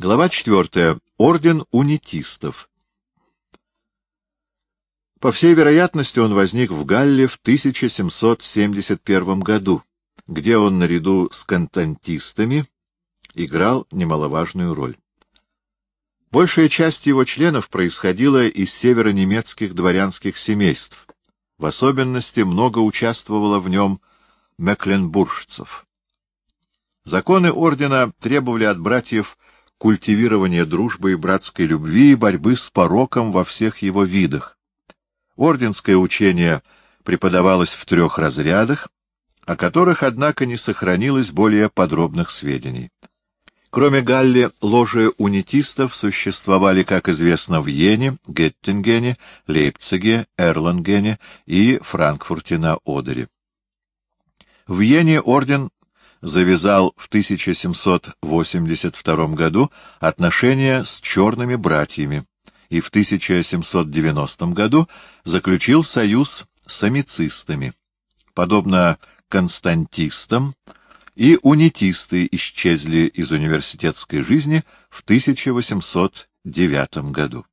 Глава 4. Орден унитистов. По всей вероятности, он возник в Галле в 1771 году, где он наряду с контантистами играл немаловажную роль. Большая часть его членов происходила из северонемецких дворянских семейств. В особенности много участвовало в нем мекленбуржцев. Законы ордена требовали от братьев культивирования дружбы и братской любви и борьбы с пороком во всех его видах. Орденское учение преподавалось в трех разрядах, о которых, однако, не сохранилось более подробных сведений. Кроме Галли, ложи унитистов существовали, как известно, в Йене, Геттингене, Лейпциге, Эрлангене и Франкфурте на Одере. В Йене орден завязал в 1782 году отношения с черными братьями и в 1790 году заключил союз с амицистами. Подобно константистам, и унитисты исчезли из университетской жизни в 1809 году.